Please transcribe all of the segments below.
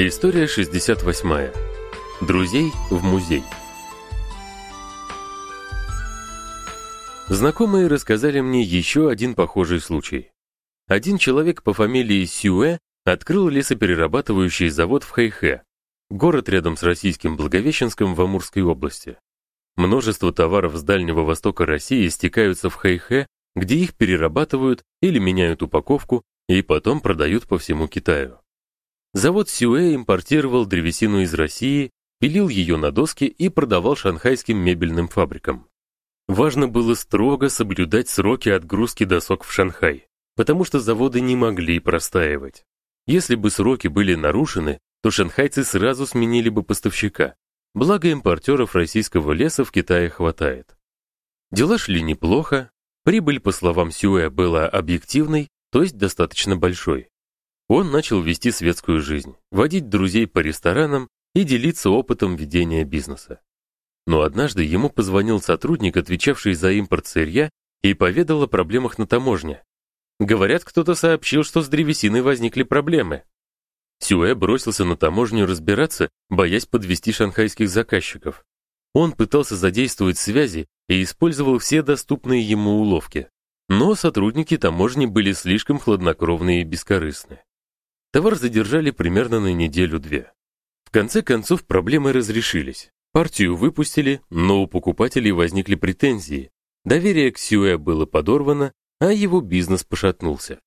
История 68. Друзей в музей. Знакомые рассказали мне еще один похожий случай. Один человек по фамилии Сюэ открыл лесоперерабатывающий завод в Хэйхэ, город рядом с российским Благовещенском в Амурской области. Множество товаров с Дальнего Востока России стекаются в Хэйхэ, где их перерабатывают или меняют упаковку и потом продают по всему Китаю. Завод Сюэ импортировал древесину из России, пилил ее на доски и продавал шанхайским мебельным фабрикам. Важно было строго соблюдать сроки отгрузки досок в Шанхай, потому что заводы не могли простаивать. Если бы сроки были нарушены, то шанхайцы сразу сменили бы поставщика. Благо импортеров российского леса в Китае хватает. Дела шли неплохо, прибыль, по словам Сюэ, была объективной, то есть достаточно большой. Он начал вести светскую жизнь, водить друзей по ресторанам и делиться опытом ведения бизнеса. Но однажды ему позвонил сотрудник, отвечавший за импорт сырья, и поведал о проблемах на таможне. Говорят, кто-то сообщил, что с древесиной возникли проблемы. Сюэ бросился на таможню разбираться, боясь подвести шанхайских заказчиков. Он пытался задействовать связи и использовал все доступные ему уловки. Но сотрудники таможни были слишком хладнокровны и бескорыстны. Товар задержали примерно на неделю-две. В конце концов проблемы разрешились. Партию выпустили, но у покупателей возникли претензии. Доверие к Сюэ было подорвано, а его бизнес пошатнулся.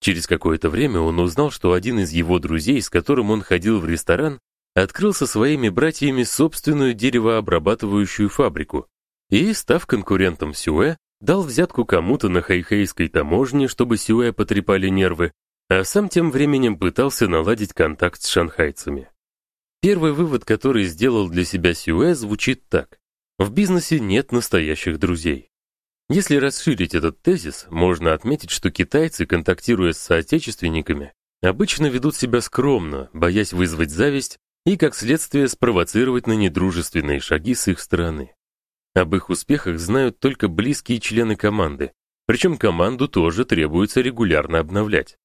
Через какое-то время он узнал, что один из его друзей, с которым он ходил в ресторан, открыл со своими братьями собственную деревообрабатывающую фабрику и, став конкурентом Сюэ, дал взятку кому-то на хайхейской таможне, чтобы Сюэ потрепали нервы, а сам тем временем пытался наладить контакт с шанхайцами. Первый вывод, который сделал для себя Сюэ, звучит так: в бизнесе нет настоящих друзей. Если расширить этот тезис, можно отметить, что китайцы, контактируя с соотечественниками, обычно ведут себя скромно, боясь вызвать зависть и как следствие спровоцировать на недружественные шаги с их стороны. Об их успехах знают только близкие члены команды, причем команду тоже требуется регулярно обновлять.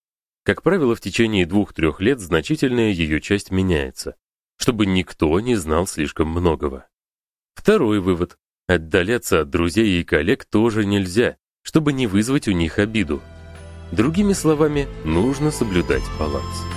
Как правило, в течение двух-трех лет значительная ее часть меняется, чтобы никто не знал слишком многого. Второй вывод. Отдаляться от друзей и коллег тоже нельзя, чтобы не вызвать у них обиду. Другими словами, нужно соблюдать баланс.